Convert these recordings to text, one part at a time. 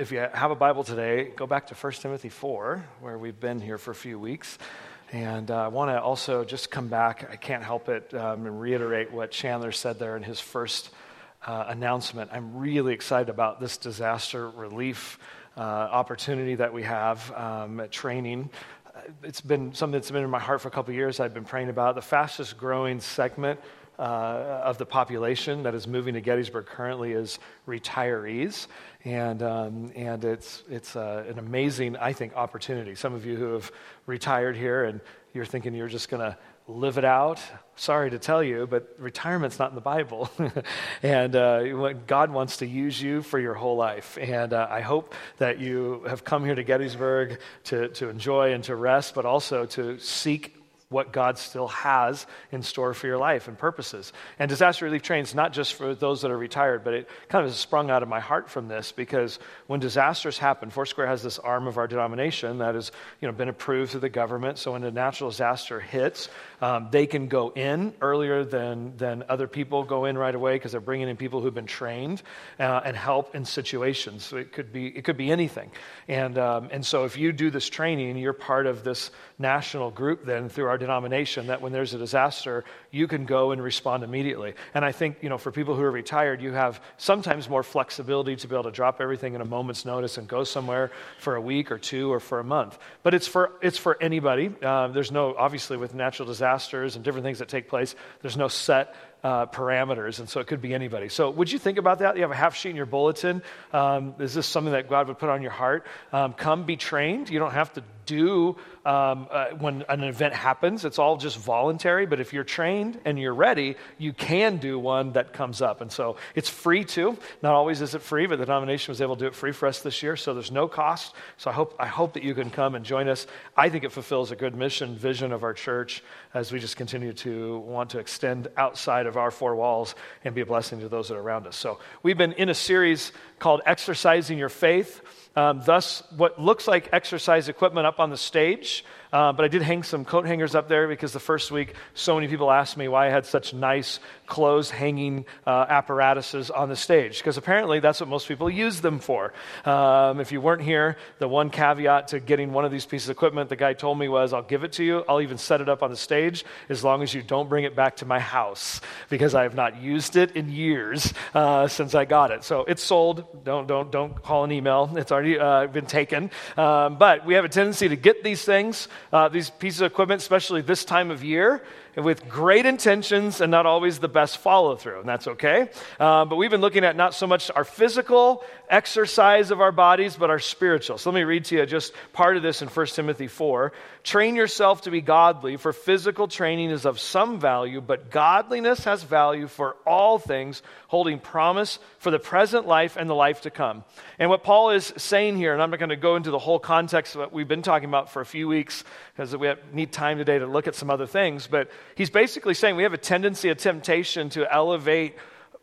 if you have a Bible today, go back to 1 Timothy 4, where we've been here for a few weeks. And uh, I want to also just come back, I can't help it, um, and reiterate what Chandler said there in his first uh, announcement. I'm really excited about this disaster relief uh, opportunity that we have um, at training. It's been something that's been in my heart for a couple years. I've been praying about the fastest growing segment uh, of the population that is moving to Gettysburg currently is retirees. And, um, and it's, it's uh, an amazing, I think, opportunity. Some of you who have retired here and you're thinking you're just going to live it out. Sorry to tell you, but retirement's not in the Bible. and uh, God wants to use you for your whole life. And uh, I hope that you have come here to Gettysburg to, to enjoy and to rest, but also to seek what God still has in store for your life and purposes. And disaster relief trains not just for those that are retired, but it kind of has sprung out of my heart from this because when disasters happen, Foursquare has this arm of our denomination that has you know, been approved through the government. So when a natural disaster hits, um, they can go in earlier than, than other people go in right away because they're bringing in people who've been trained uh, and help in situations. So it could be, it could be anything. And, um, and so if you do this training, you're part of this national group then through our denomination that when there's a disaster, you can go and respond immediately. And I think, you know, for people who are retired, you have sometimes more flexibility to be able to drop everything in a moment's notice and go somewhere for a week or two or for a month. But it's for, it's for anybody. Uh, there's no, obviously, with natural disasters and different things that take place, there's no set uh, parameters, and so it could be anybody. So, would you think about that? You have a half sheet in your bulletin. Um, is this something that God would put on your heart? Um, come be trained. You don't have to do um, uh, when an event happens. It's all just voluntary, but if you're trained and you're ready, you can do one that comes up. And so it's free too. Not always is it free, but the denomination was able to do it free for us this year, so there's no cost. So I hope, I hope that you can come and join us. I think it fulfills a good mission, vision of our church as we just continue to want to extend outside of our four walls and be a blessing to those that are around us. So we've been in a series called Exercising Your Faith. Um, thus, what looks like exercise equipment up on the stage uh, but I did hang some coat hangers up there because the first week, so many people asked me why I had such nice clothes hanging uh, apparatuses on the stage. Because apparently that's what most people use them for. Um, if you weren't here, the one caveat to getting one of these pieces of equipment, the guy told me was, I'll give it to you. I'll even set it up on the stage as long as you don't bring it back to my house because I have not used it in years uh, since I got it. So it's sold. Don't, don't, don't call an email. It's already uh, been taken. Um, but we have a tendency to get these things uh, these pieces of equipment, especially this time of year, with great intentions and not always the best follow through, and that's okay. Uh, but we've been looking at not so much our physical exercise of our bodies, but our spiritual. So let me read to you just part of this in 1 Timothy 4. Train yourself to be godly, for physical training is of some value, but godliness has value for all things, holding promise for the present life and the life to come. And what Paul is saying here, and I'm not going to go into the whole context of what we've been talking about for a few weeks, because we have, need time today to look at some other things, but he's basically saying we have a tendency, a temptation to elevate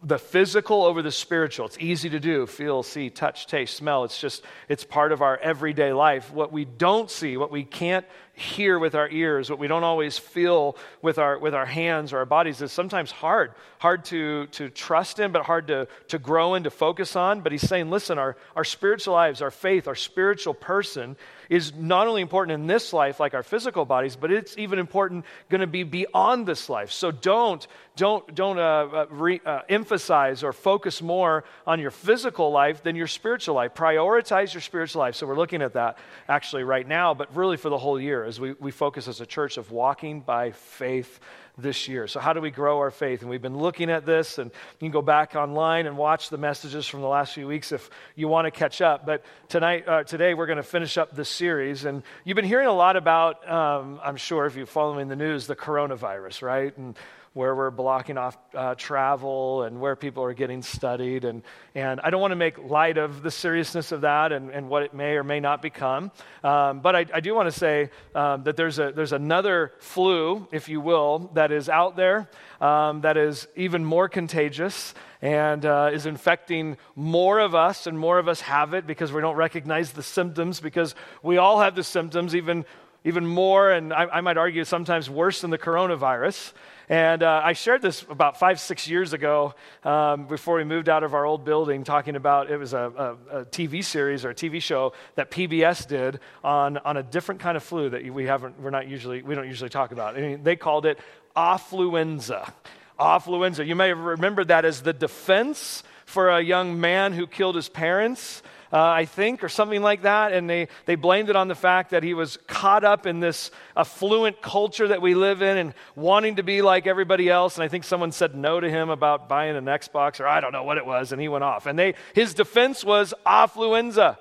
the physical over the spiritual. It's easy to do feel, see, touch, taste, smell. It's just, it's part of our everyday life. What we don't see, what we can't hear with our ears, what we don't always feel with our, with our hands or our bodies is sometimes hard. Hard to, to trust in, but hard to, to grow in, to focus on. But he's saying, listen, our, our spiritual lives, our faith, our spiritual person is not only important in this life, like our physical bodies, but it's even important going to be beyond this life. So don't, don't, don't uh, uh, re, uh, emphasize or focus more on your physical life than your spiritual life. Prioritize your spiritual life. So we're looking at that actually right now, but really for the whole year as we, we focus as a church of walking by faith this year. So, how do we grow our faith? And we've been looking at this, and you can go back online and watch the messages from the last few weeks if you want to catch up. But tonight, uh, today, we're going to finish up this series. And you've been hearing a lot about, um, I'm sure if you're following the news, the coronavirus, right? And where we're blocking off uh, travel and where people are getting studied. And, and I don't want to make light of the seriousness of that and, and what it may or may not become. Um, but I, I, do want to say um, that there's, a, there's another flu, if you will, that is out there um, that is even more contagious and uh, is infecting more of us, and more of us have it because we don't recognize the symptoms, because we all have the symptoms, even even more, and I, I might argue sometimes worse than the coronavirus. And uh, I shared this about five, six years ago um, before we moved out of our old building, talking about it was a, a, a, TV series or a TV show that PBS did on, on a different kind of flu that we haven't, we're not usually, we don't usually talk about. I mean, they called it affluenza. Affluenza. You may have remembered that as the defense for a young man who killed his parents uh, I think, or something like that. And they, they blamed it on the fact that he was caught up in this affluent culture that we live in and wanting to be like everybody else. And I think someone said no to him about buying an Xbox, or I don't know what it was, and he went off. And they, his defense was affluenza.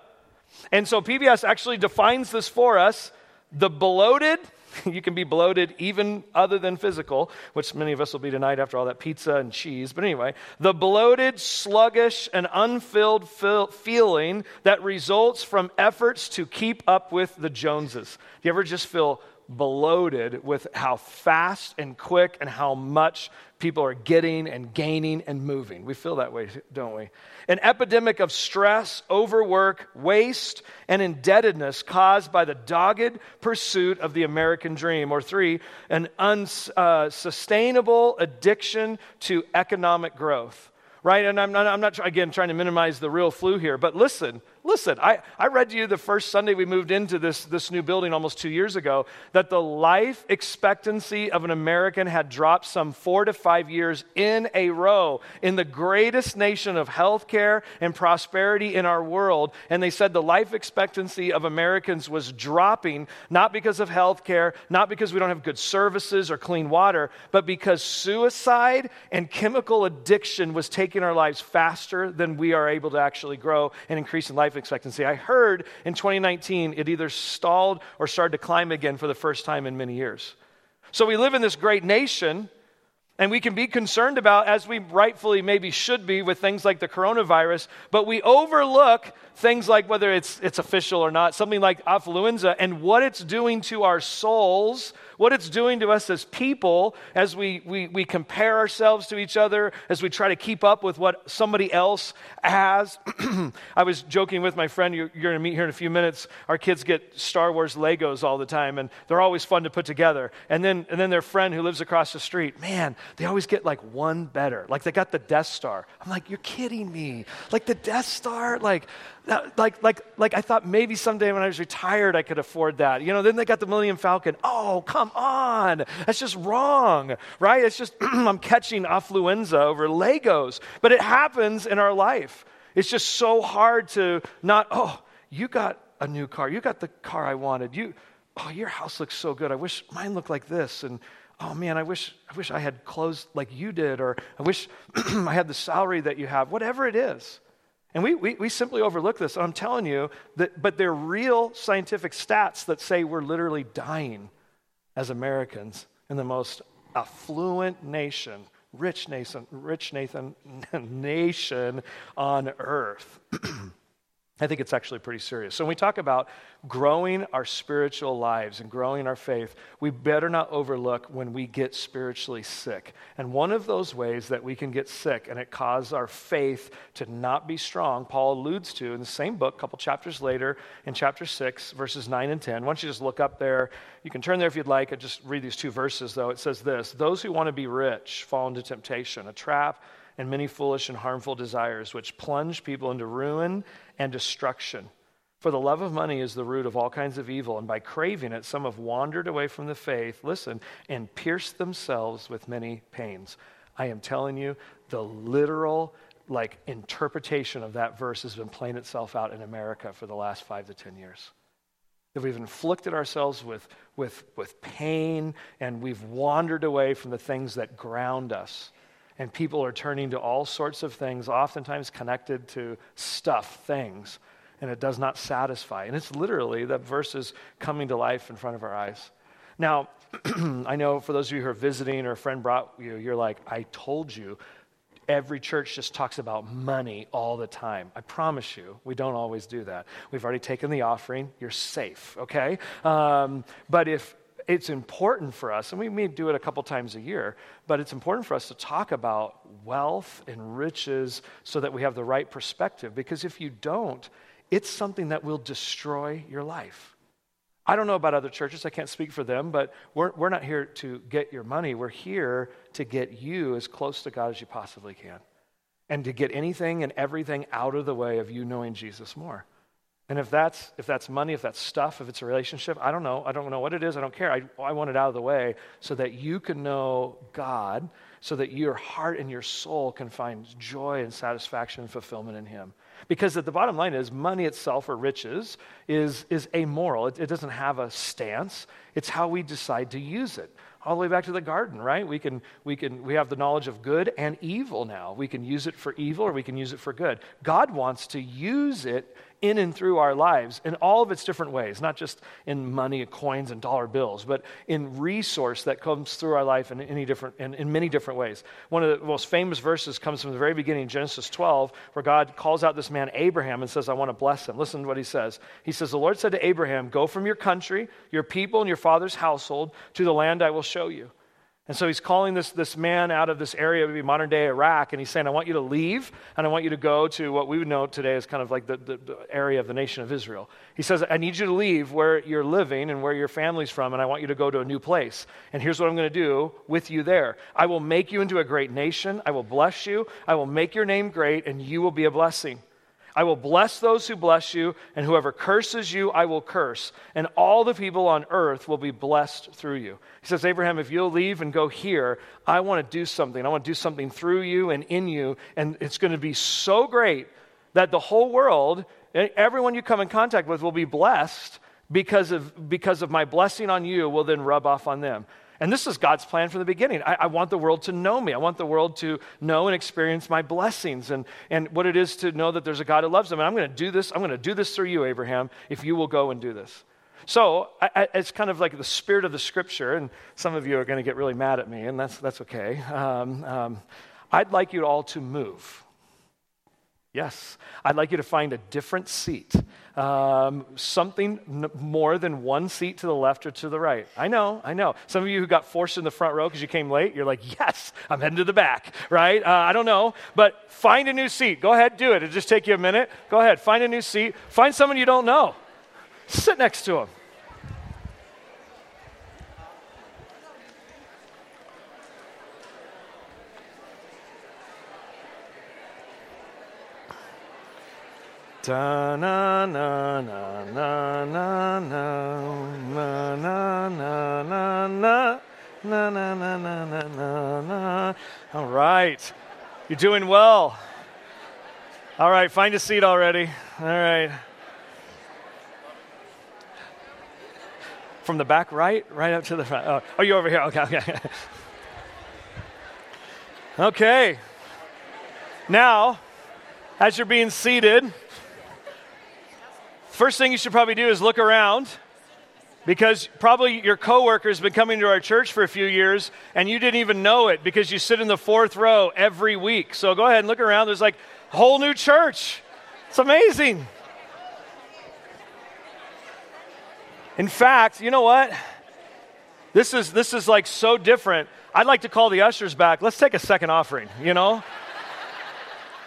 And so PBS actually defines this for us the bloated you can be bloated even other than physical, which many of us will be tonight after all that pizza and cheese. But anyway, the bloated, sluggish, and unfilled feeling that results from efforts to keep up with the Joneses. Do you ever just feel bloated with how fast and quick and how much people are getting and gaining and moving. We feel that way, don't we? An epidemic of stress, overwork, waste, and indebtedness caused by the dogged pursuit of the American dream. Or three, an unsustainable addiction to economic growth. Right? And I'm not, I'm not, again, trying to minimize the real flu here, but listen, Listen, I, I read to you the first Sunday we moved into this, this new building almost two years ago that the life expectancy of an American had dropped some four to five years in a row in the greatest nation of healthcare and prosperity in our world. And they said the life expectancy of Americans was dropping, not because of healthcare, not because we don't have good services or clean water, but because suicide and chemical addiction was taking our lives faster than we are able to actually grow and increase in life life expectancy. I heard in 2019 it either stalled or started to climb again for the first time in many years. So we live in this great nation, and we can be concerned about, as we rightfully maybe should be, with things like the coronavirus, but we overlook things like whether it's, it's official or not, something like affluenza, and what it's doing to our souls what it's doing to us as people as we, we, we compare ourselves to each other, as we try to keep up with what somebody else has. I was joking with my friend, you're, you're going to meet here in a few minutes. Our kids get Star Wars Legos all the time, and they're always fun to put together. And then, and then their friend who lives across the street, man, they always get like one better. Like they got the Death Star. I'm like, you're kidding me. Like the Death Star? Like, like, like, like I thought maybe someday when I was retired I could afford that. You know, then they got the Millennium Falcon. Oh, come on. That's just wrong, right? It's just, I'm catching affluenza over Legos. But it happens in our life. It's just so hard to not, oh, you got a new car. You got the car I wanted. You, oh, your house looks so good. I wish mine looked like this. And, oh man, I wish, I wish I had clothes like you did. Or I wish I had the salary that you have. Whatever it is. And we, we, we simply overlook this. I'm telling you, that, but they're real scientific stats that say we're literally dying as Americans in the most affluent nation, rich nation, rich Nathan, nation on earth. I think it's actually pretty serious. So, when we talk about growing our spiritual lives and growing our faith, we better not overlook when we get spiritually sick. And one of those ways that we can get sick and it causes our faith to not be strong, Paul alludes to in the same book, a couple chapters later, in chapter 6, verses 9 and 10. Why don't you just look up there? You can turn there if you'd like. I just read these two verses, though. It says this Those who want to be rich fall into temptation, a trap and many foolish and harmful desires, which plunge people into ruin and destruction. For the love of money is the root of all kinds of evil, and by craving it, some have wandered away from the faith, listen, and pierced themselves with many pains. I am telling you, the literal like interpretation of that verse has been playing itself out in America for the last five to ten years. That we've inflicted ourselves with, with, with pain and we've wandered away from the things that ground us and people are turning to all sorts of things, oftentimes connected to stuff, things, and it does not satisfy. And it's literally that verse is coming to life in front of our eyes. Now, I know for those of you who are visiting or a friend brought you, you're like, I told you. Every church just talks about money all the time. I promise you, we don't always do that. We've already taken the offering. You're safe, okay? Um, but if it's important for us, and we may do it a couple times a year, but it's important for us to talk about wealth and riches so that we have the right perspective. Because if you don't, it's something that will destroy your life. I don't know about other churches, I can't speak for them, but we're, we're not here to get your money. We're here to get you as close to God as you possibly can and to get anything and everything out of the way of you knowing Jesus more. And if that's, if that's money, if that's stuff, if it's a relationship, I don't know. I don't know what it is. I don't care. I, I want it out of the way so that you can know God, so that your heart and your soul can find joy and satisfaction and fulfillment in Him. Because at the bottom line is money itself or riches is, is amoral. It, it doesn't have a stance. It's how we decide to use it all the way back to the garden, right? We can, we can, we have the knowledge of good and evil now. We can use it for evil or we can use it for good. God wants to use it in and through our lives in all of its different ways, not just in money, coins, and dollar bills, but in resource that comes through our life in, any different, in, in many different ways. One of the most famous verses comes from the very beginning, Genesis 12, where God calls out this man Abraham and says, I want to bless him. Listen to what he says. He says, The Lord said to Abraham, Go from your country, your people, and your father's household to the land I will show you. And so he's calling this, this man out of this area, maybe modern day Iraq, and he's saying, I want you to leave, and I want you to go to what we would know today as kind of like the, the, the, area of the nation of Israel. He says, I need you to leave where you're living and where your family's from, and I want you to go to a new place. And here's what I'm going to do with you there I will make you into a great nation, I will bless you, I will make your name great, and you will be a blessing. I will bless those who bless you, and whoever curses you, I will curse. And all the people on earth will be blessed through you. He says, Abraham, if you'll leave and go here, I want to do something. I want to do something through you and in you. And it's going to be so great that the whole world, everyone you come in contact with, will be blessed because of, because of my blessing on you, will then rub off on them. And this is God's plan from the beginning. I, I, want the world to know me. I want the world to know and experience my blessings and, and what it is to know that there's a God who loves them. And I'm going to do this. I'm going to do this through you, Abraham, if you will go and do this. So I, I, it's kind of like the spirit of the scripture. And some of you are going to get really mad at me, and that's, that's okay. Um, um, I'd like you all to move. Yes, I'd like you to find a different seat, um, something n- more than one seat to the left or to the right. I know, I know. Some of you who got forced in the front row because you came late, you're like, yes, I'm heading to the back, right? Uh, I don't know, but find a new seat. Go ahead, do it. It'll just take you a minute. Go ahead, find a new seat. Find someone you don't know. Sit next to them. Da na na na na na na na na na na na na na na na na na. All right. You're doing well. All right, find a seat already. All right. From the back right, right up to the front. Oh, oh you're over here. Okay, okay. okay. Now, as you're being seated, First thing you should probably do is look around because probably your coworker has been coming to our church for a few years and you didn't even know it because you sit in the fourth row every week. So go ahead and look around. There's like a whole new church. It's amazing. In fact, you know what? This is this is like so different. I'd like to call the ushers back. Let's take a second offering, you know?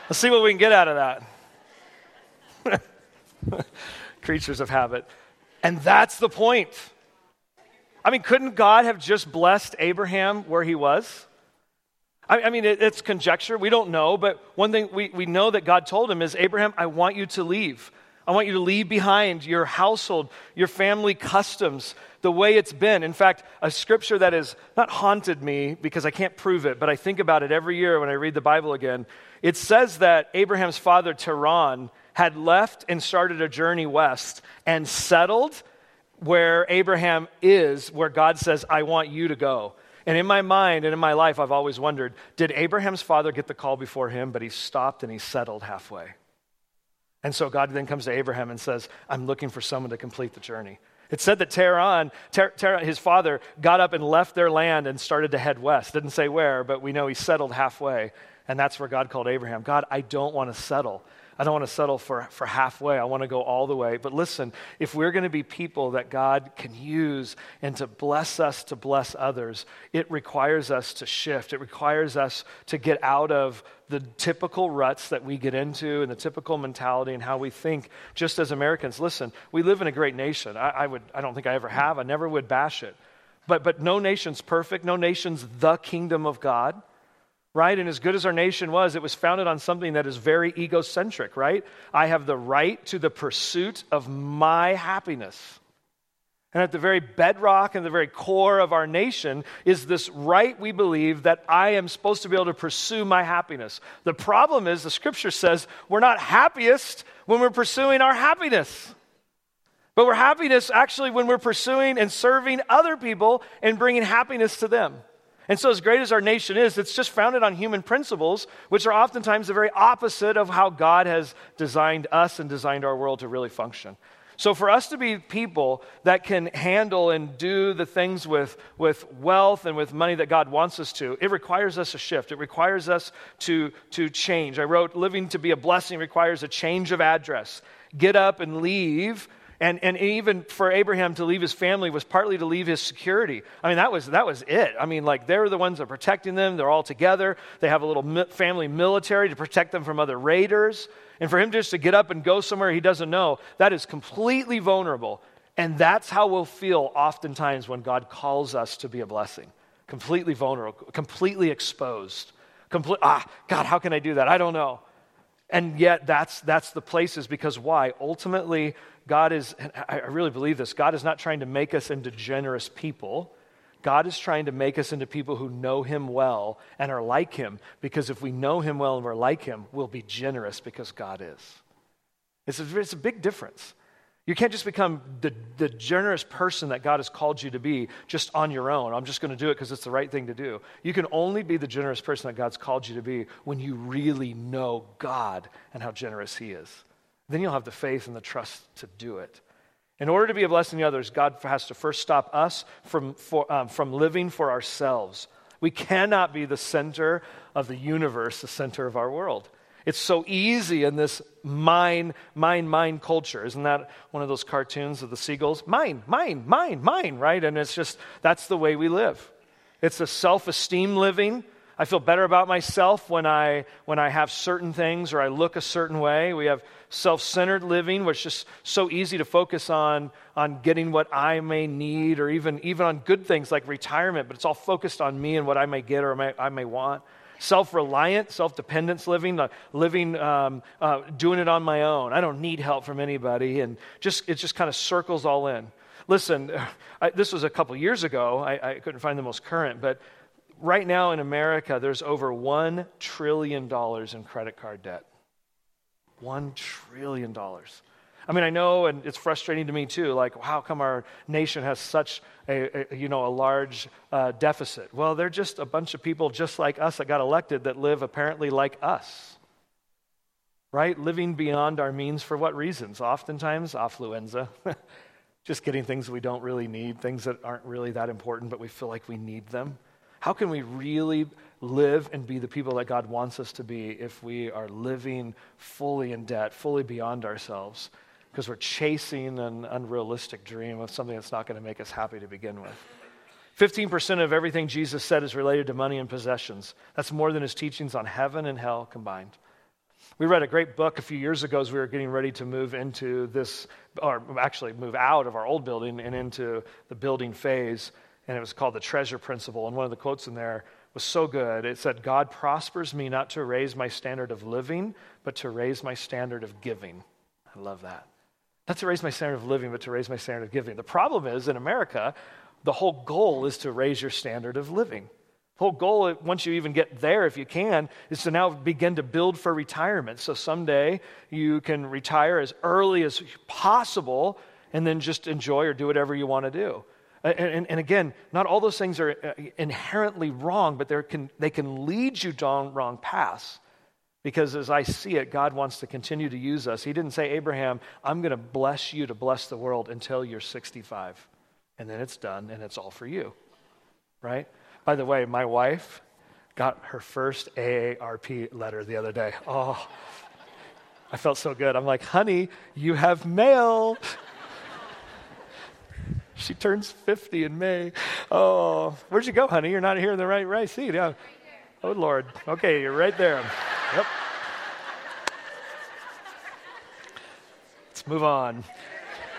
Let's see what we can get out of that. creatures of habit. And that's the point. I mean, couldn't God have just blessed Abraham where he was? I, I mean, it, it's conjecture. We don't know. But one thing we, we know that God told him is Abraham, I want you to leave. I want you to leave behind your household, your family customs, the way it's been. In fact, a scripture that has not haunted me because I can't prove it, but I think about it every year when I read the Bible again. It says that Abraham's father, Terah, had left and started a journey west and settled where Abraham is, where God says, I want you to go. And in my mind and in my life, I've always wondered did Abraham's father get the call before him, but he stopped and he settled halfway? And so God then comes to Abraham and says, I'm looking for someone to complete the journey. It said that Terah, Ter- his father, got up and left their land and started to head west. Didn't say where, but we know he settled halfway. And that's where God called Abraham God, I don't want to settle. I don't want to settle for, for halfway. I want to go all the way. But listen, if we're going to be people that God can use and to bless us to bless others, it requires us to shift. It requires us to get out of the typical ruts that we get into and the typical mentality and how we think just as Americans. Listen, we live in a great nation. I, I, would, I don't think I ever have. I never would bash it. But, but no nation's perfect. No nation's the kingdom of God right? And as good as our nation was, it was founded on something that is very egocentric, right? I have the right to the pursuit of my happiness. And at the very bedrock and the very core of our nation is this right we believe that I am supposed to be able to pursue my happiness. The problem is, the scripture says we're not happiest when we're pursuing our happiness. But we're happiness actually when we're pursuing and serving other people and bringing happiness to them. And so, as great as our nation is, it's just founded on human principles, which are oftentimes the very opposite of how God has designed us and designed our world to really function. So, for us to be people that can handle and do the things with, with wealth and with money that God wants us to, it requires us a shift. It requires us to, to change. I wrote, Living to be a blessing requires a change of address. Get up and leave and, and even for Abraham to leave his family was partly to leave his security. I mean, that was, that was it. I mean, like, they're the ones that are protecting them. They're all together. They have a little family military to protect them from other raiders. And for him just to get up and go somewhere he doesn't know, that is completely vulnerable. And that's how we'll feel oftentimes when God calls us to be a blessing completely vulnerable, completely exposed. Complete, ah, God, how can I do that? I don't know. And yet, that's, that's the places because why? Ultimately, God is, I really believe this, God is not trying to make us into generous people. God is trying to make us into people who know Him well and are like Him, because if we know Him well and we're like Him, we'll be generous because God is. It's a, it's a big difference. You can't just become the, the generous person that God has called you to be just on your own. I'm just going to do it because it's the right thing to do. You can only be the generous person that God's called you to be when you really know God and how generous He is. Then you'll have the faith and the trust to do it. In order to be a blessing to others, God has to first stop us from, for, um, from living for ourselves. We cannot be the center of the universe, the center of our world. It's so easy in this mine, mine, mine culture. Isn't that one of those cartoons of the seagulls? Mine, mine, mine, mine, right? And it's just, that's the way we live. It's a self esteem living. I feel better about myself when I, when I have certain things or I look a certain way. We have self centered living, which is so easy to focus on, on getting what I may need or even, even on good things like retirement, but it's all focused on me and what I may get or may, I may want self reliant, self dependence living, living, um, uh, doing it on my own. I don't need help from anybody. And just, it just kind of circles all in. Listen, I, this was a couple years ago. I, I couldn't find the most current, but right now in America, there's over $1 trillion in credit card debt. $1 trillion. I mean, I know, and it's frustrating to me too. Like, how come our nation has such a, a you know a large uh, deficit? Well, they're just a bunch of people just like us that got elected that live apparently like us, right? Living beyond our means for what reasons? Oftentimes, affluenza, just getting things we don't really need, things that aren't really that important, but we feel like we need them. How can we really live and be the people that God wants us to be if we are living fully in debt, fully beyond ourselves? Because we're chasing an unrealistic dream of something that's not going to make us happy to begin with. 15% of everything Jesus said is related to money and possessions. That's more than his teachings on heaven and hell combined. We read a great book a few years ago as we were getting ready to move into this, or actually move out of our old building and into the building phase, and it was called The Treasure Principle. And one of the quotes in there was so good. It said, God prospers me not to raise my standard of living, but to raise my standard of giving. I love that. Not to raise my standard of living, but to raise my standard of giving. The problem is in America, the whole goal is to raise your standard of living. The whole goal, once you even get there, if you can, is to now begin to build for retirement. So someday you can retire as early as possible and then just enjoy or do whatever you want to do. And, and, and, again, not all those things are uh, inherently wrong, but can, they can lead you down wrong paths. Because as I see it, God wants to continue to use us. He didn't say, Abraham, I'm going to bless you to bless the world until you're 65. And then it's done and it's all for you. Right? By the way, my wife got her first AARP letter the other day. Oh, I felt so good. I'm like, honey, you have mail. she turns 50 in May. Oh, where'd you go, honey? You're not here in the right, right seat. Yeah. Oh, Lord. Okay, you're right there. Yep. Let's move on.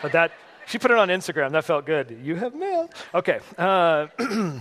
But that, she put it on Instagram. That felt good. You have mail. Okay. Uh,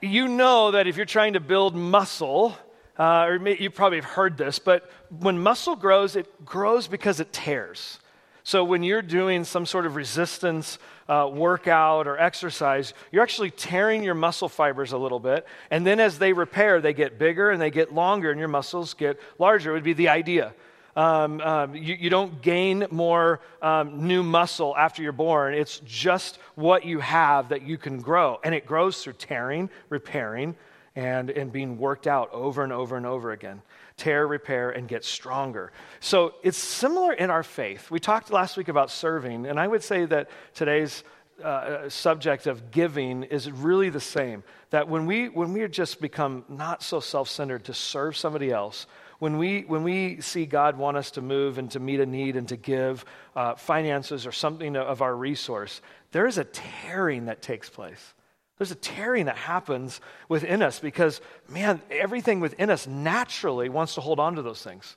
you know that if you're trying to build muscle, uh, or you probably have heard this, but when muscle grows, it grows because it tears. So when you're doing some sort of resistance uh, workout or exercise, you're actually tearing your muscle fibers a little bit. And then as they repair, they get bigger and they get longer, and your muscles get larger, would be the idea. Um, um, you, you, don't gain more um, new muscle after you're born. It's just what you have that you can grow. And it grows through tearing, repairing, and, and being worked out over and over and over again. Tear, repair, and get stronger. So it's similar in our faith. We talked last week about serving, and I would say that today's uh, subject of giving is really the same. That when we, when we just become not so self centered to serve somebody else, when we, when we see God want us to move and to meet a need and to give uh, finances or something of our resource, there is a tearing that takes place. There's a tearing that happens within us because, man, everything within us naturally wants to hold on to those things.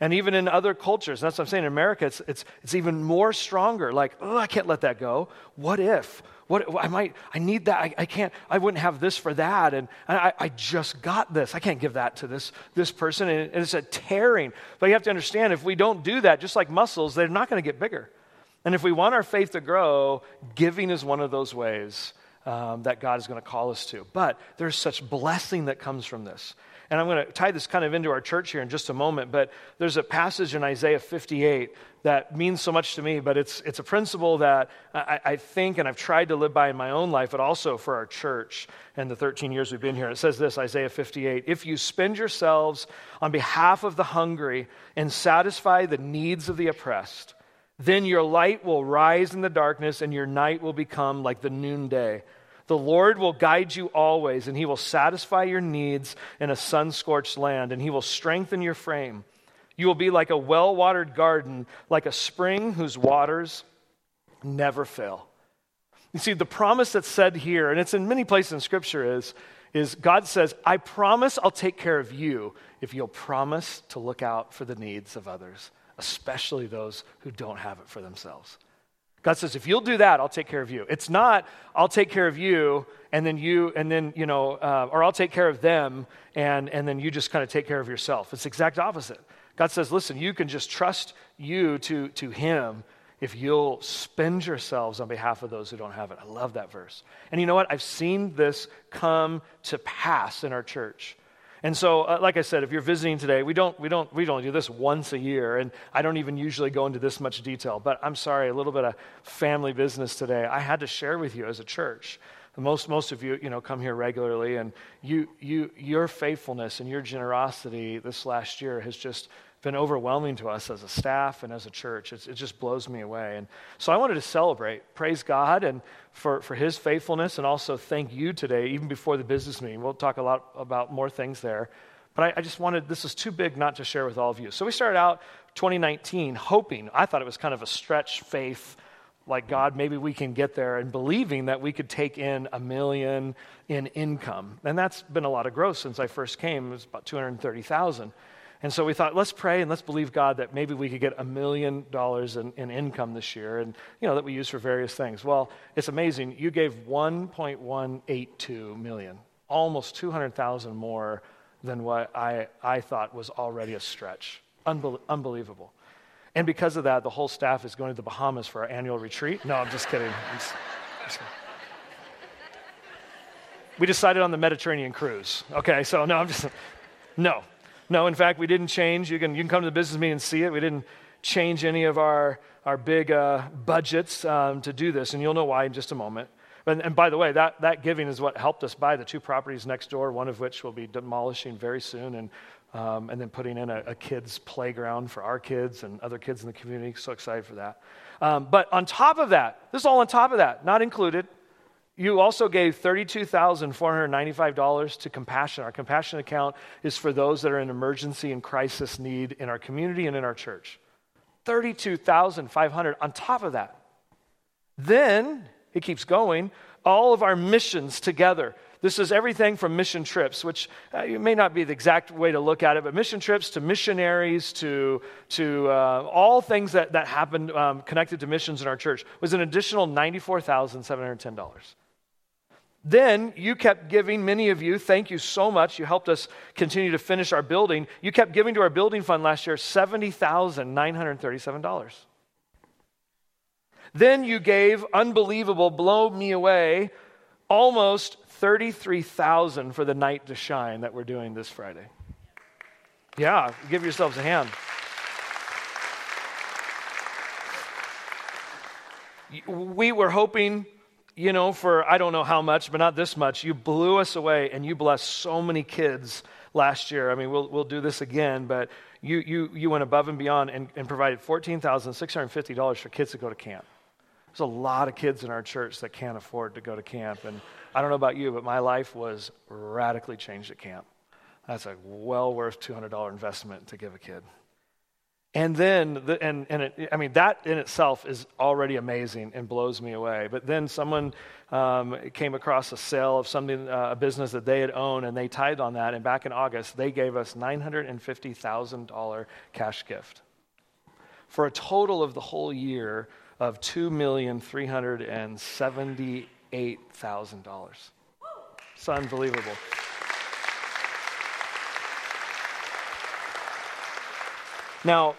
And even in other cultures, that's what I'm saying. In America, it's, it's, it's even more stronger. Like, oh, I can't let that go. What if? What I might, I need that. I, I can't, I wouldn't have this for that. And, and I, I, just got this. I can't give that to this, this person. And it's a tearing. But you have to understand if we don't do that, just like muscles, they're not going to get bigger. And if we want our faith to grow, giving is one of those ways um, that God is going to call us to. But there's such blessing that comes from this. And I'm going to tie this kind of into our church here in just a moment, but there's a passage in Isaiah 58 that means so much to me, but it's, it's a principle that I, I, think and I've tried to live by in my own life, but also for our church and the 13 years we've been here. It says this Isaiah 58 If you spend yourselves on behalf of the hungry and satisfy the needs of the oppressed, then your light will rise in the darkness and your night will become like the noonday. The Lord will guide you always, and he will satisfy your needs in a sun scorched land, and he will strengthen your frame. You will be like a well watered garden, like a spring whose waters never fail. You see, the promise that's said here, and it's in many places in Scripture, is, is God says, I promise I'll take care of you if you'll promise to look out for the needs of others, especially those who don't have it for themselves. God says, if you'll do that, I'll take care of you. It's not, I'll take care of you, and then you, and then, you know, uh, or I'll take care of them, and, and then you just kind of take care of yourself. It's the exact opposite. God says, listen, you can just trust you to, to Him if you'll spend yourselves on behalf of those who don't have it. I love that verse. And you know what? I've seen this come to pass in our church. And so, uh, like I said, if you're visiting today, we don't, we, don't, we don't do this once a year, and I don't even usually go into this much detail. But I'm sorry, a little bit of family business today. I had to share with you as a church. Most, most of you, you know, come here regularly, and you, you, your faithfulness and your generosity this last year has just been overwhelming to us as a staff and as a church. It's, it just blows me away. And so I wanted to celebrate, praise God and for, for his faithfulness, and also thank you today, even before the business meeting. We'll talk a lot about more things there. But I, I just wanted, this is too big not to share with all of you. So we started out 2019 hoping, I thought it was kind of a stretch faith like God, maybe we can get there, and believing that we could take in a million in income. And that's been a lot of growth since I first came. It was about 230,000. And so we thought, let's pray and let's believe God that maybe we could get a million dollars in, in, income this year and, you know, that we use for various things. Well, it's amazing. You gave 1.182 million, almost 200,000 more than what I, I thought was already a stretch. Unbel- unbelievable. And because of that, the whole staff is going to the Bahamas for our annual retreat. No, I'm just kidding. I'm just, I'm just kidding. We decided on the Mediterranean cruise. Okay, so no, I'm just, no, no, in fact, we didn't change. You can, you can come to the business meeting and see it. We didn't change any of our, our big uh, budgets um, to do this, and you'll know why in just a moment. And, and, by the way, that, that giving is what helped us buy the two properties next door, one of which we'll be demolishing very soon, and, um, and then putting in a, a kids' playground for our kids and other kids in the community. So excited for that. Um, but on top of that, this is all on top of that, not included. You also gave $32,495 to Compassion. Our Compassion account is for those that are in emergency and crisis need in our community and in our church. 32,500 on top of that. Then it keeps going, all of our missions together. This is everything from mission trips, which uh, may not be the exact way to look at it, but mission trips to missionaries to, to uh, all things that, that happened um, connected to missions in our church was an additional $94,710. Then you kept giving, many of you, thank you so much. You helped us continue to finish our building. You kept giving to our building fund last year $70,937. Then you gave, unbelievable, blow me away, almost 33,000 for the night to shine that we're doing this Friday. Yeah, give yourselves a hand. We were hoping, you know, for I don't know how much, but not this much. You blew us away and you blessed so many kids last year. I mean, we'll, we'll do this again, but you, you, you went above and beyond and, and provided $14,650 for kids to go to camp. There's a lot of kids in our church that can't afford to go to camp. And I don't know about you, but my life was radically changed at camp. That's a well worth $200 investment to give a kid. And then, the, and, and it, I mean, that in itself is already amazing and blows me away. But then someone um, came across a sale of something, uh, a business that they had owned, and they tied on that. And back in August, they gave us $950,000 cash gift for a total of the whole year of $2,378,000. It's unbelievable. Now,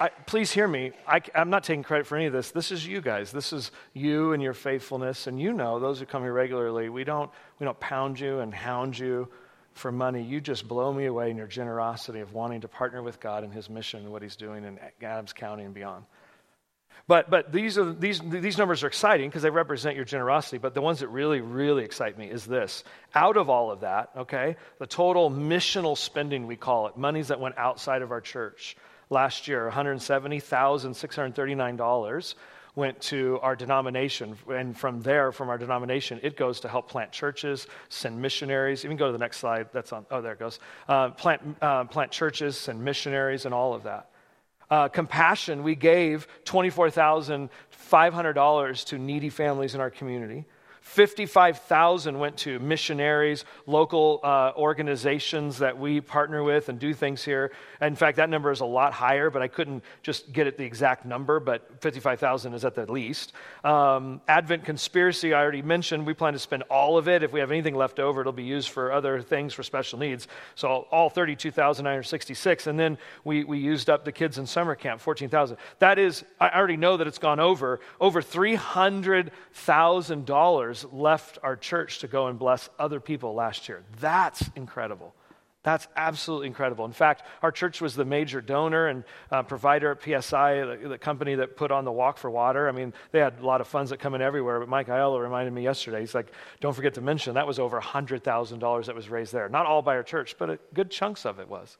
I, please hear me. I, am not taking credit for any of this. This is you guys. This is you and your faithfulness. And you know, those who come here regularly, we don't, we don't pound you and hound you for money. You just blow me away in your generosity of wanting to partner with God in His mission and what He's doing in Adams County and beyond. But, but these, are, these, these numbers are exciting because they represent your generosity. But the ones that really, really excite me is this. Out of all of that, okay, the total missional spending, we call it, monies that went outside of our church last year, $170,639 went to our denomination. And from there, from our denomination, it goes to help plant churches, send missionaries. Even go to the next slide. That's on, oh, there it goes. Uh, plant, uh, plant churches, send missionaries, and all of that uh, compassion, we gave $24,500 to needy families in our community. 55,000 went to missionaries, local uh, organizations that we partner with and do things here. In fact, that number is a lot higher, but I couldn't just get it the exact number, but 55,000 is at the least. Um, Advent Conspiracy, I already mentioned, we plan to spend all of it. If we have anything left over, it'll be used for other things for special needs. So all 32,966. And then we, we used up the kids in summer camp, 14,000. That is, I already know that it's gone over, over $300,000 left our church to go and bless other people last year. That's incredible. That's absolutely incredible. In fact, our church was the major donor and uh, provider at PSI, the, the, company that put on the Walk for Water. I mean, they had a lot of funds that come in everywhere, but Mike Aiello reminded me yesterday. He's like, don't forget to mention that was over $100,000 that was raised there. Not all by our church, but a, good chunks of it was.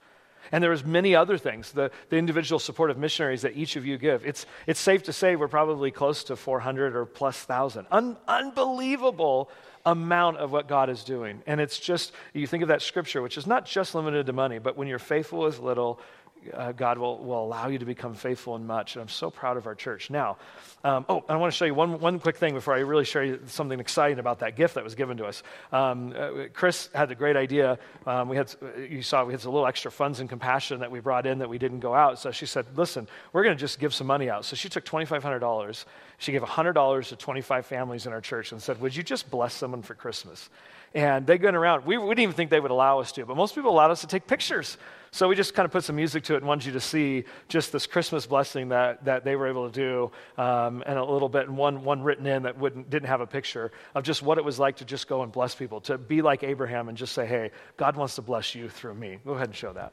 And there was many other things, the, the individual support of missionaries that each of you give. It's, it's safe to say we're probably close to 400 or plus thousand. Un, unbelievable amount of what God is doing. And it's just, you think of that scripture, which is not just limited to money, but when you're faithful with little, uh, God will, will allow you to become faithful in much. And I'm so proud of our church. Now, um, oh, I want to show you one, one quick thing before I really show you something exciting about that gift that was given to us. Um, uh, Chris had a great idea. Um, we had, you saw, we had a little extra funds and compassion that we brought in that we didn't go out. So she said, listen, we're going to just give some money out. So she took $2,500. She gave $100 to 25 families in our church and said, would you just bless someone for Christmas? And they went around. We, we didn't even think they would allow us to, but most people allowed us to take pictures. So we just kind of put some music to it and wanted you to see just this Christmas blessing that, that they were able to do, um, and a little bit, and one, one written in that wouldn't, didn't have a picture of just what it was like to just go and bless people, to be like Abraham and just say, hey, God wants to bless you through me. Go ahead and show that.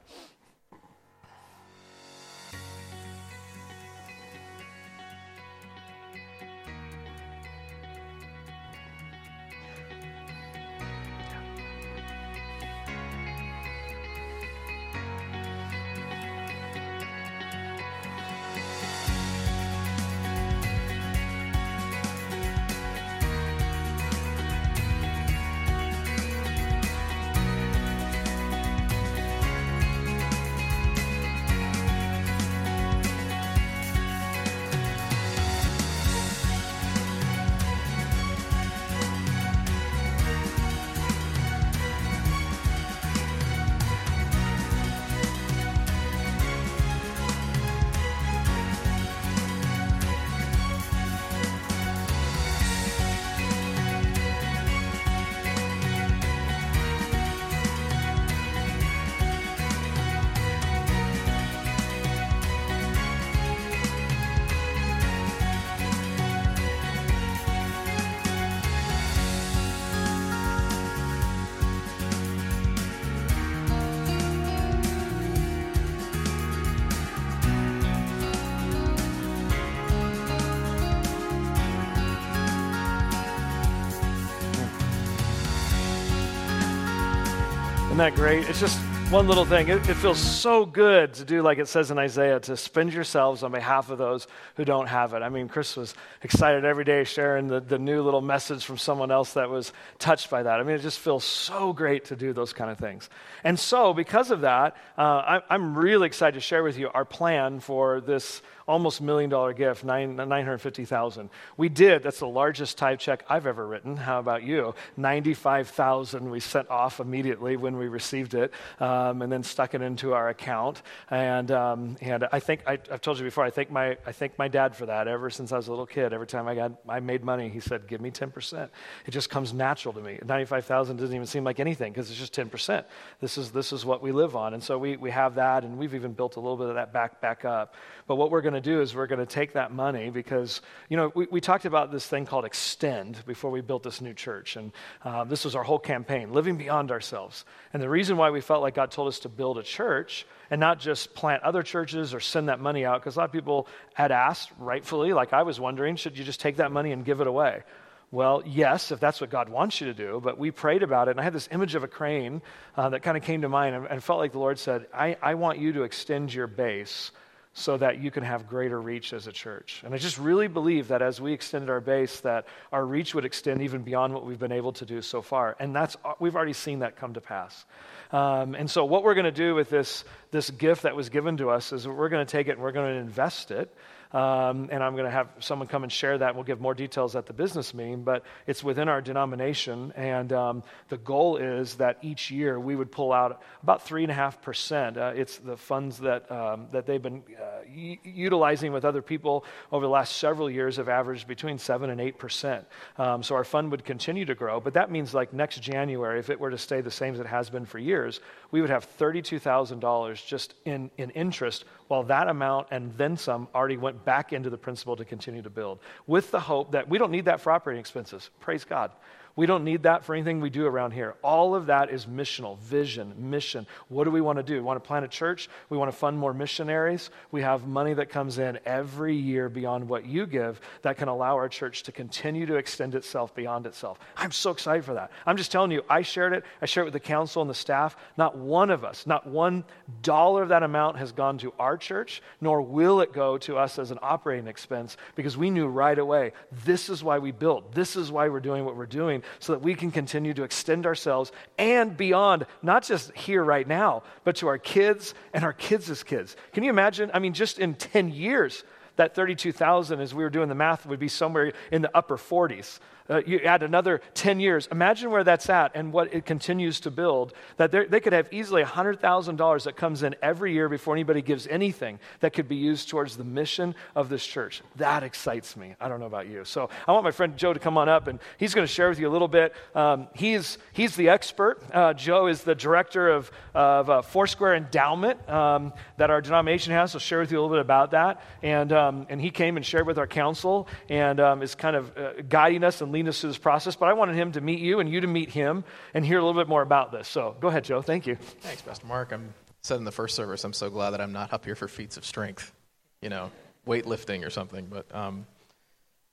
Isn't that great? It's just one little thing. It, it, feels so good to do like it says in Isaiah to spend yourselves on behalf of those who don't have it. I mean, Chris was excited every day sharing the, the new little message from someone else that was touched by that. I mean, it just feels so great to do those kind of things. And so, because of that, uh, I, I'm really excited to share with you our plan for this almost million dollar gift, nine, 950,000. We did, that's the largest tithe check I've ever written. How about you? 95,000 we sent off immediately when we received it um, and then stuck it into our account. And, um, and I think, I, have told you before, I thank, my, I thank my dad for that ever since I was a little kid. Every time I, got, I made money, he said, give me 10%. It just comes natural to me. 95,000 doesn't even seem like anything because it's just 10%. This is, this is what we live on. And so we, we have that and we've even built a little bit of that back, back up. But what we're going to do is we're going to take that money because, you know, we, we talked about this thing called Extend before we built this new church. And uh, this was our whole campaign, living beyond ourselves. And the reason why we felt like God told us to build a church and not just plant other churches or send that money out, because a lot of people had asked, rightfully, like I was wondering, should you just take that money and give it away? Well, yes, if that's what God wants you to do, but we prayed about it, and I had this image of a crane uh, that kind of came to mind and, and felt like the Lord said, I, I want you to extend your base so that you can have greater reach as a church. And I just really believe that as we extended our base, that our reach would extend even beyond what we've been able to do so far. And that's we've already seen that come to pass. Um, and so what we're going to do with this, this gift that was given to us is we're going to take it and we're going to invest it um, and I'm going to have someone come and share that. We'll give more details at the business meeting, but it's within our denomination. And um, the goal is that each year we would pull out about 3.5%. Uh, it's the funds that, um, that they've been uh, y- utilizing with other people over the last several years have averaged between 7 and 8%. Um, so our fund would continue to grow. But that means, like next January, if it were to stay the same as it has been for years, we would have $32,000 just in, in interest, while that amount and then some already went back into the principal to continue to build with the hope that we don't need that for operating expenses. Praise God. We don't need that for anything we do around here. All of that is missional, vision, mission. What do we want to do? We want to plant a church. We want to fund more missionaries. We have money that comes in every year beyond what you give that can allow our church to continue to extend itself beyond itself. I'm so excited for that. I'm just telling you, I shared it. I shared it with the council and the staff. Not one of us, not one dollar of that amount has gone to our church, nor will it go to us as an operating expense because we knew right away this is why we built. This is why we're doing what we're doing so that we can continue to extend ourselves and beyond, not just here right now, but to our kids and our kids' kids. Can you imagine? I mean, just in 10 years, that 32,000, as we were doing the math, would be somewhere in the upper 40s uh, you add another 10 years. Imagine where that's at and what it continues to build. That they could have easily $100,000 that comes in every year before anybody gives anything that could be used towards the mission of this church. That excites me. I don't know about you. So I want my friend Joe to come on up and he's going to share with you a little bit. Um, he's, he's the expert. Uh, Joe is the director of, of uh, Foursquare Endowment um, that our denomination has. So share with you a little bit about that. And, um, and he came and shared with our council and um, is kind of uh, guiding us and lead us through this process, but I wanted him to meet you and you to meet him and hear a little bit more about this. So go ahead, Joe. Thank you. Thanks, Pastor Mark. I'm said in the first service, I'm so glad that I'm not up here for feats of strength, you know, weightlifting or something. But um,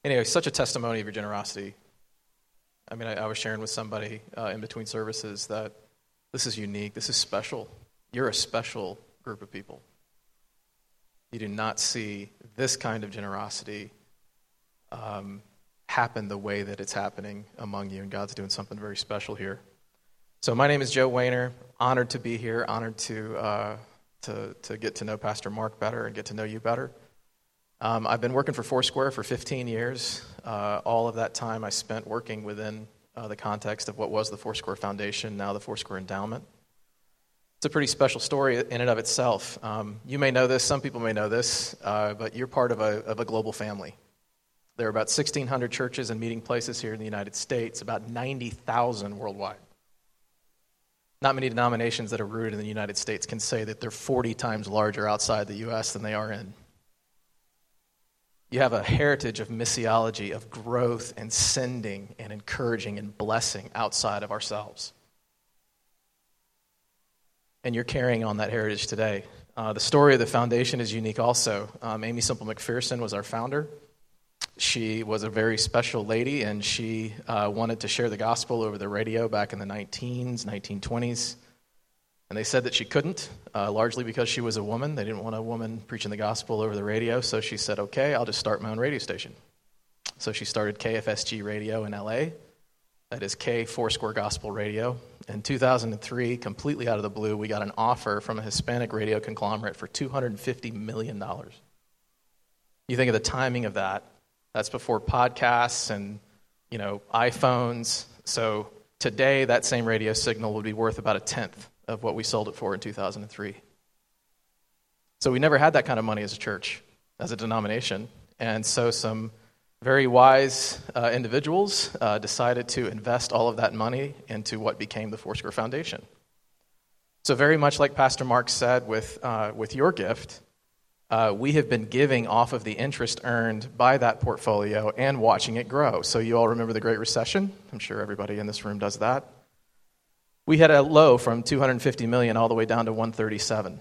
anyway, such a testimony of your generosity. I mean, I, I was sharing with somebody uh, in between services that this is unique, this is special. You're a special group of people. You do not see this kind of generosity um, happen the way that it's happening among you, and God's doing something very special here. So, my name is Joe Wayner. Honored to be here. Honored to uh, to to get to know Pastor Mark better and get to know you better. Um, I've been working for Foursquare for 15 years. Uh, all of that time I spent working within uh, the context of what was the Foursquare Foundation, now the Foursquare Endowment. It's a pretty special story in and of itself. Um, you may know this, some people may know this, uh, but you're part of a, of a global family. There are about 1,600 churches and meeting places here in the United States, about 90,000 worldwide. Not many denominations that are rooted in the United States can say that they're 40 times larger outside the U.S. than they are in. You have a heritage of missiology, of growth and sending and encouraging and blessing outside of ourselves. And you're carrying on that heritage today. Uh, the story of the foundation is unique also. Um, Aimee Semple McPherson was our founder. She was a very special lady, and she uh, wanted to share the gospel over the radio back in the 19s, 1920s. And they said that she couldn't, uh, largely because she was a woman. They didn't want a woman preaching the gospel over the radio, so she said, okay, I'll just start my own radio station. So she started KFSG Radio in LA. That is K Foursquare Gospel Radio. In 2003, completely out of the blue, we got an offer from a Hispanic radio conglomerate for $250 million. You think of the timing of that. That's before podcasts and, you know, iPhones. So today, that same radio signal would be worth about a tenth of what we sold it for in 2003. So we never had that kind of money as a church, as a denomination. And so some very wise uh, individuals uh, decided to invest all of that money into what became the Foursquare Foundation. So, very much like Pastor Mark said with, uh, with your gift, uh, we have been giving off of the interest earned by that portfolio and watching it grow. So, you all remember the Great Recession? I'm sure everybody in this room does that. We had a low from 250 million all the way down to 137.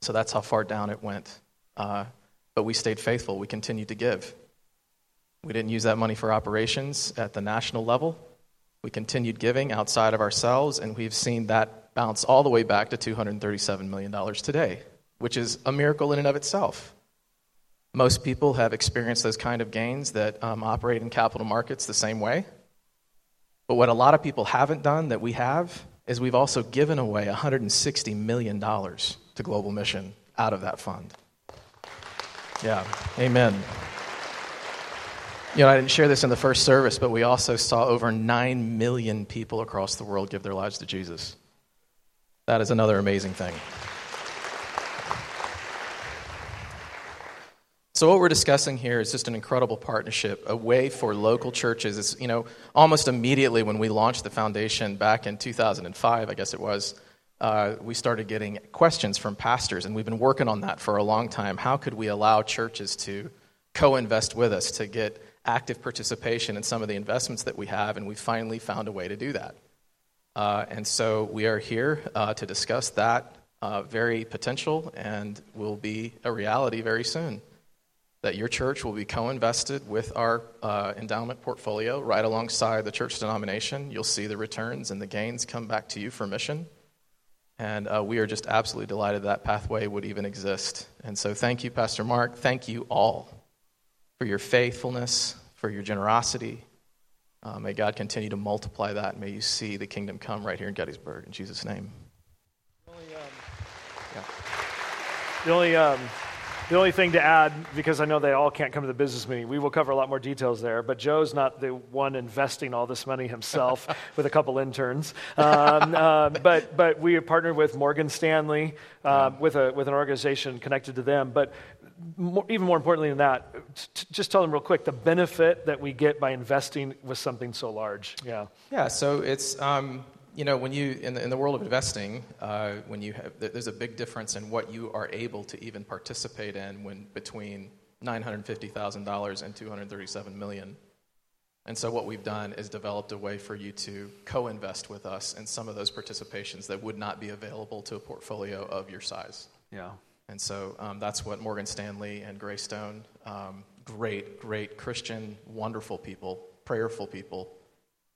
So that's how far down it went. Uh, but we stayed faithful. We continued to give. We didn't use that money for operations at the national level. We continued giving outside of ourselves, and we've seen that bounce all the way back to $237 million today, which is a miracle in and of itself. Most people have experienced those kind of gains that um, operate in capital markets the same way. But what a lot of people haven't done that we have is we've also given away $160 million to Global Mission out of that fund. Yeah, amen. You know, I didn't share this in the first service, but we also saw over 9 million people across the world give their lives to Jesus. That is another amazing thing. So what we're discussing here is just an incredible partnership, a way for local churches. It's, you know, almost immediately when we launched the foundation back in 2005, I guess it was, uh, we started getting questions from pastors, and we've been working on that for a long time. How could we allow churches to co-invest with us to get active participation in some of the investments that we have? And we finally found a way to do that. Uh, and so we are here uh, to discuss that uh, very potential and will be a reality very soon that your church will be co invested with our uh, endowment portfolio right alongside the church denomination. You'll see the returns and the gains come back to you for mission. And uh, we are just absolutely delighted that pathway would even exist. And so, thank you, Pastor Mark. Thank you all for your faithfulness, for your generosity. Uh, may God continue to multiply that. May you see the kingdom come right here in Gettysburg. In Jesus' name. The only, um, yeah. the only um the only thing to add, because I know they all can't come to the business meeting, we will cover a lot more details there. But Joe's not the one investing all this money himself with a couple interns. Um, uh, but but we have partnered with Morgan Stanley uh, with a with an organization connected to them. But more, even more importantly than that, t- just tell them real quick the benefit that we get by investing with something so large. Yeah. Yeah. So it's. Um, you know, when you in the, in the world of investing, uh, when you have, there's a big difference in what you are able to even participate in when between nine hundred fifty thousand dollars and two hundred thirty-seven million. And so what we've done is developed a way for you to co-invest with us in some of those participations that would not be available to a portfolio of your size. Yeah. And so um, that's what Morgan Stanley and Greystone, um, great, great Christian, wonderful people, prayerful people,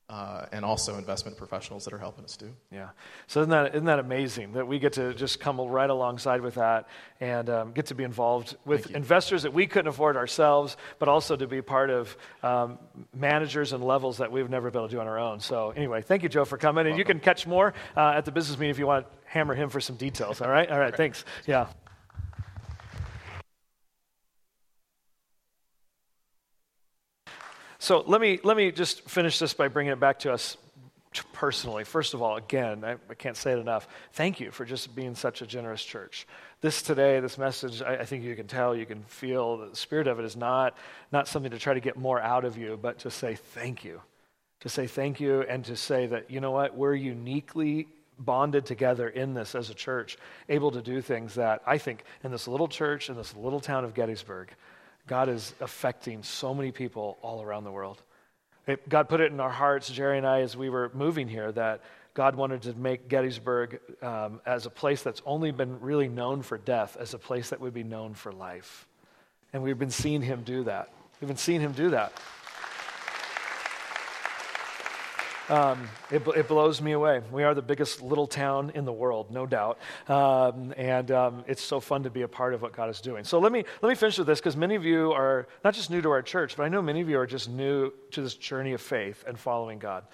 uh, and also investment professionals that are helping us do. Yeah. So isn't that, isn't that amazing that we get to just come right alongside with that and um, get to be involved with investors that we couldn't afford ourselves, but also to be part of um, managers and levels that we've never been able to do on our own. So anyway, thank you, Joe, for coming. And Welcome. you can catch more uh, at the business meeting if you want to hammer him for some details. All right? All right. Thanks. Yeah. So let me, let me just finish this by bringing it back to us personally. First of all, again, I, I can't say it enough. Thank you for just being such a generous church. This today, this message, I, I think you can tell, you can feel the spirit of it is not, not something to try to get more out of you, but to say thank you. To say thank you and to say that, you know what, we're uniquely bonded together in this as a church, able to do things that I think in this little church, in this little town of Gettysburg, God is affecting so many people all around the world. It, God put it in our hearts, Jerry and I, as we were moving here, that God wanted to make Gettysburg um, as a place that's only been really known for death, as a place that would be known for life. And we've been seeing Him do that. We've been seeing Him do that. Um, it, it, blows me away. We are the biggest little town in the world, no doubt. Um, and um, it's so fun to be a part of what God is doing. So let me, let me finish with this because many of you are not just new to our church, but I know many of you are just new to this journey of faith and following God.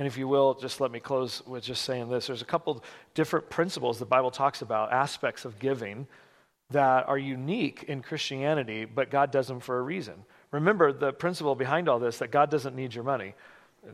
And if you will, just let me close with just saying this. There's a couple different principles the Bible talks about, aspects of giving that are unique in Christianity, but God does them for a reason. Remember the principle behind all this that God doesn't need your money.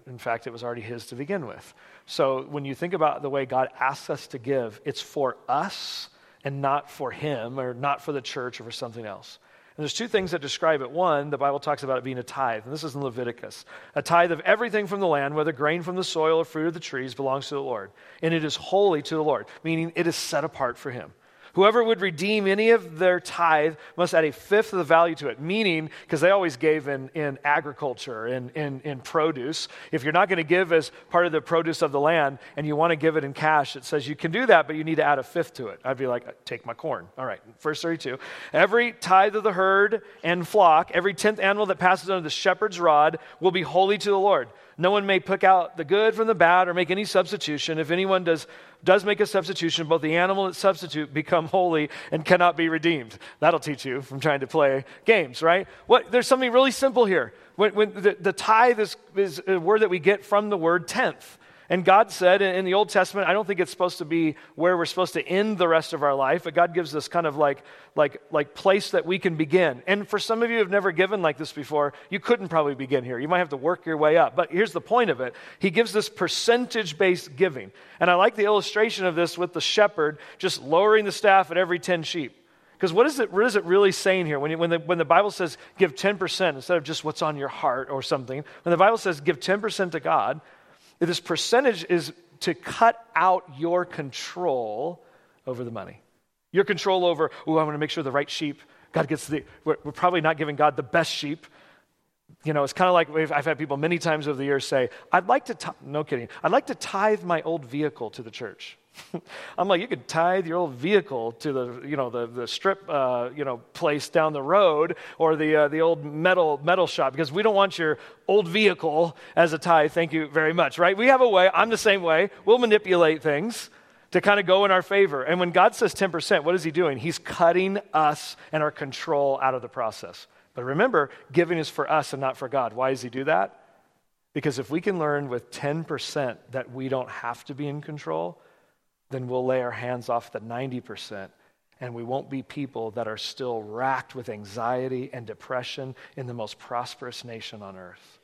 In fact, it was already His to begin with. So when you think about the way God asks us to give, it's for us and not for Him or not for the church or for something else. And there's two things that describe it. One, the Bible talks about it being a tithe, and this is in Leviticus. A tithe of everything from the land, whether grain from the soil or fruit of the trees, belongs to the Lord. And it is holy to the Lord, meaning it is set apart for Him. Whoever would redeem any of their tithe must add a fifth of the value to it, meaning, because they always gave in, in agriculture, in, in, in produce. If you're not going to give as part of the produce of the land and you want to give it in cash, it says you can do that, but you need to add a fifth to it. I'd be like, take my corn. All right, verse 32. Every tithe of the herd and flock, every tenth animal that passes under the shepherd's rod will be holy to the Lord. No one may pick out the good from the bad or make any substitution. If anyone does, does make a substitution, both the animal and substitute become holy and cannot be redeemed. That'll teach you from trying to play games, right? What, there's something really simple here. When, when the, the tithe is, is a word that we get from the word tenth. And God said in the Old Testament, I don't think it's supposed to be where we're supposed to end the rest of our life, but God gives us kind of like, like, like place that we can begin. And for some of you who have never given like this before, you couldn't probably begin here. You might have to work your way up. But here's the point of it He gives this percentage based giving. And I like the illustration of this with the shepherd just lowering the staff at every 10 sheep. Because what is it, what is it really saying here? When, you, when, the, when the Bible says give 10% instead of just what's on your heart or something, when the Bible says give 10% to God, this percentage is to cut out your control over the money. Your control over, oh, I'm going to make sure the right sheep, God gets the, we're, we're probably not giving God the best sheep. You know, it's kind of like I've had people many times over the years say, I'd like to, no kidding, I'd like to tithe my old vehicle to the church. I'm like, you could tithe your old vehicle to the, you know, the, the strip, uh, you know, place down the road or the, uh, the old metal, metal shop because we don't want your old vehicle as a tithe. Thank you very much, right? We have a way. I'm the same way. We'll manipulate things to kind of go in our favor. And when God says 10%, what is he doing? He's cutting us and our control out of the process. But remember, giving is for us and not for God. Why does he do that? Because if we can learn with 10% that we don't have to be in control, then we'll lay our hands off the 90% and we won't be people that are still racked with anxiety and depression in the most prosperous nation on earth.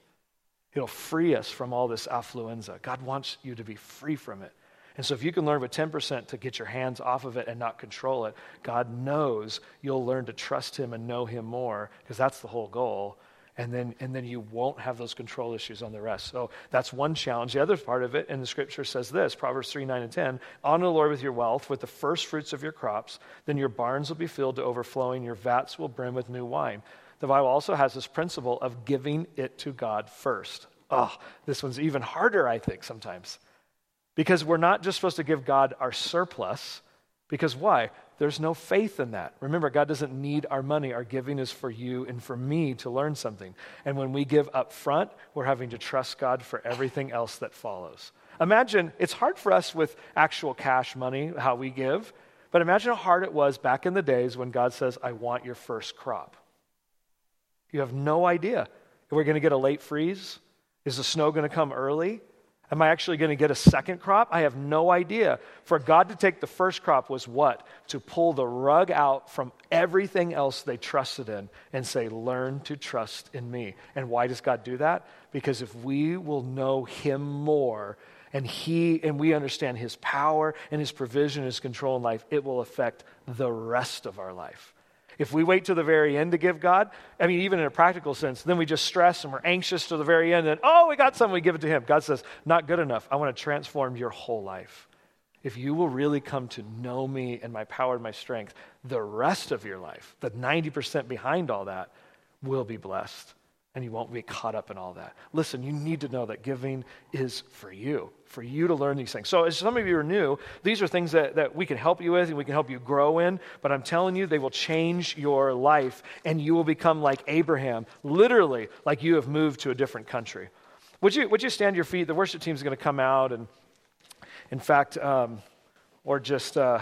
It'll free us from all this affluenza. God wants you to be free from it. And so, if you can learn with 10% to get your hands off of it and not control it, God knows you'll learn to trust Him and know Him more, because that's the whole goal and then and then you won't have those control issues on the rest. So that's one challenge. The other part of it in the scripture says this proverbs 3 9 and 10 honor the lord with your wealth with the first fruits of your crops. Then your barns will be filled to overflowing your vats will brim with new wine. The bible also has this principle of giving it to god first. Oh this one's even harder i think sometimes. Because we're not just supposed to give god our surplus because why there's no faith in that. Remember, God doesn't need our money. Our giving is for you and for me to learn something. And when we give up front, we're having to trust God for everything else that follows. Imagine, it's hard for us with actual cash money, how we give, but imagine how hard it was back in the days when God says, I want your first crop. You have no idea. Are we going to get a late freeze? Is the snow going to come early? Am I actually going to get a second crop? I have no idea. For God to take the first crop was what? To pull the rug out from everything else they trusted in and say, Learn to trust in me. And why does God do that? Because if we will know Him more, and he and we understand his power and his provision his control in life it will affect the rest of our life if we wait to the very end to give God, I mean, even in a practical sense, then we just stress and we're anxious to the very end, and oh, we got something, we give it to Him. God says, not good enough. I want to transform your whole life. If you will really come to know me and my power and my strength, the rest of your life, the 90% behind all that, will be blessed and you won't be caught up in all that. Listen, you need to know that giving is for you, for you to learn these things. So, as some of you are new, these are things that, that we can help you with and we can help you grow in, but I'm telling you, they will change your life and you will become like Abraham, literally, like you have moved to a different country. Would you, would you stand your feet? The worship team is going to come out, and in fact, um, or just uh,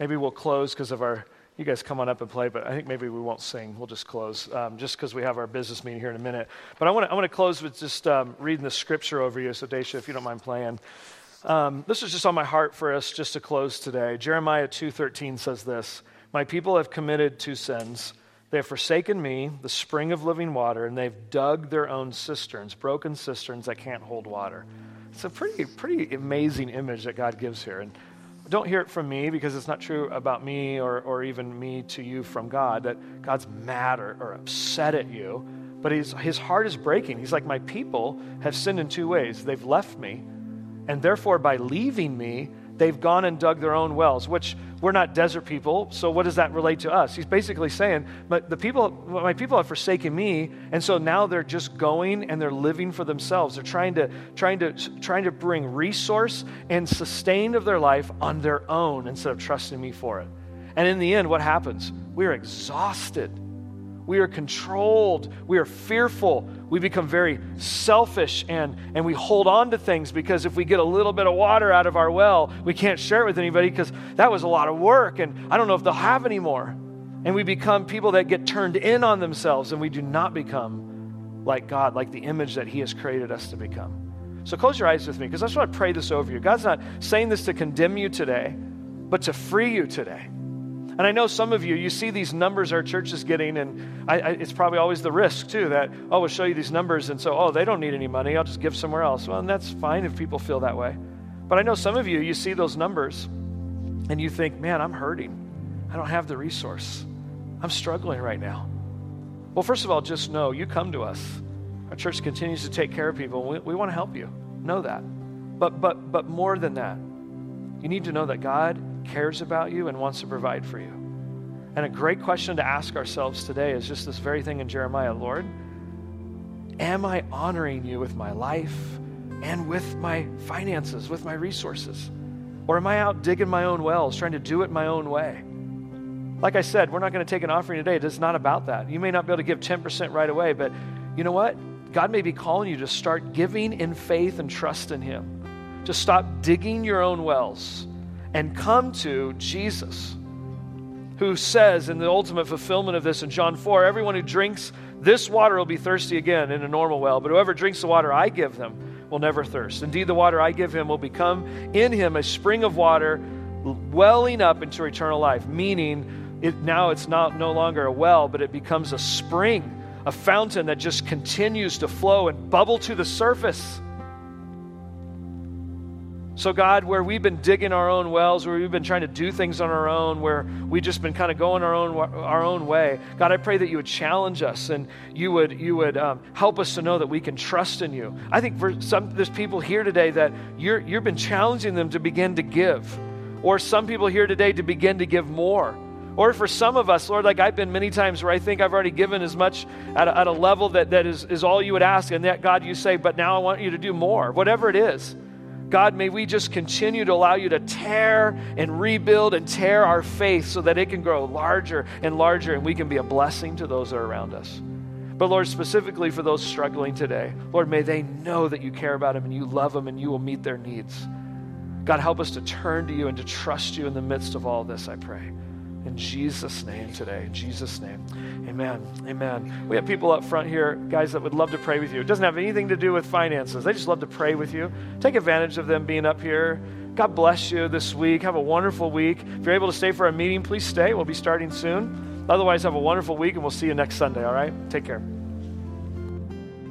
maybe we'll close because of our. You guys come on up and play, but I think maybe we won't sing. We'll just close, um, just because we have our business meeting here in a minute. But I want to I want to close with just um, reading the scripture over you. So, Daisha, if you don't mind playing. Um, this is just on my heart for us just to close today. Jeremiah 2:13 says this: "My people have committed two sins. They have forsaken me, the spring of living water, and they've dug their own cisterns, broken cisterns that can't hold water." It's a pretty pretty amazing image that God gives here, and don't hear it from me because it's not true about me or, or even me to you from God that God's mad or, or upset at you. But his, his heart is breaking. He's like, My people have sinned in two ways. They've left me, and therefore, by leaving me, they've gone and dug their own wells, which we're not desert people, so what does that relate to us? He's basically saying, but the people, my people have forsaken me, and so now they're just going and they're living for themselves. They're trying to, trying to, trying to bring resource and sustain of their life on their own instead of trusting me for it. And in the end, what happens? We're exhausted. We are controlled. We are fearful. We become very selfish and, and we hold on to things because if we get a little bit of water out of our well, we can't share it with anybody because that was a lot of work and I don't know if they'll have any more. And we become people that get turned in on themselves and we do not become like God, like the image that He has created us to become. So close your eyes with me because I just want to pray this over you. God's not saying this to condemn you today, but to free you today. And I know some of you, you see these numbers our church is getting, and I, I, it's probably always the risk, too, that, oh, we'll show you these numbers, and so, oh, they don't need any money. I'll just give somewhere else. Well, and that's fine if people feel that way. But I know some of you, you see those numbers, and you think, man, I'm hurting. I don't have the resource. I'm struggling right now. Well, first of all, just know you come to us. Our church continues to take care of people. We, we want to help you. Know that. But, but, but more than that, you need to know that God cares about you and wants to provide for you. And a great question to ask ourselves today is just this very thing in Jeremiah Lord, am I honoring you with my life and with my finances, with my resources? Or am I out digging my own wells, trying to do it my own way? Like I said, we're not going to take an offering today. It's not about that. You may not be able to give 10% right away, but you know what? God may be calling you to start giving in faith and trust in Him. To stop digging your own wells and come to Jesus, who says in the ultimate fulfillment of this in John 4 everyone who drinks this water will be thirsty again in a normal well, but whoever drinks the water I give them will never thirst. Indeed, the water I give him will become in him a spring of water welling up into eternal life, meaning it, now it's not no longer a well, but it becomes a spring, a fountain that just continues to flow and bubble to the surface. So, God, where we've been digging our own wells, where we've been trying to do things on our own, where we've just been kind of going our own our own way, God, I pray that you would challenge us and you would you would um, help us to know that we can trust in you. I think for some there's people here today that you're you've been challenging them to begin to give, or some people here today to begin to give more. Or for some of us, Lord, like I've been many times where I think I've already given as much at a, at a level that, that is, is all you would ask, and that God, you say, but now I want you to do more, whatever it is. God, may we just continue to allow you to tear and rebuild and tear our faith so that it can grow larger and larger and we can be a blessing to those that are around us. But Lord, specifically for those struggling today, Lord, may they know that you care about them and you love them and you will meet their needs. God, help us to turn to you and to trust you in the midst of all this, I pray. In Jesus' name today. In Jesus' name. Amen. Amen. We have people up front here, guys, that would love to pray with you. It doesn't have anything to do with finances. They just love to pray with you. Take advantage of them being up here. God bless you this week. Have a wonderful week. If you're able to stay for a meeting, please stay. We'll be starting soon. Otherwise, have a wonderful week, and we'll see you next Sunday, all right? Take care.